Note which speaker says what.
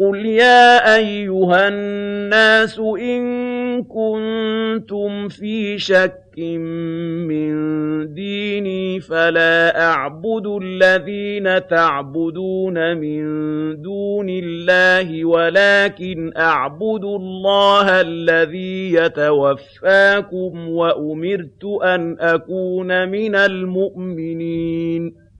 Speaker 1: قُلْ يَا أَيُّهَا النَّاسُ إِن كُنتُمْ فِي شَكٍّ مِّن دِينِي فَلَا أَعْبُدُ الَّذِينَ تَعْبُدُونَ مِن دُونِ اللَّهِ وَلَٰكِنْ أَعْبُدُ اللَّهَ الَّذِي يَتَوَفَّاكُمْ ۖ وَأُمِرْتُ أَنْ أَكُونَ مِنَ الْمُؤْمِنِينَ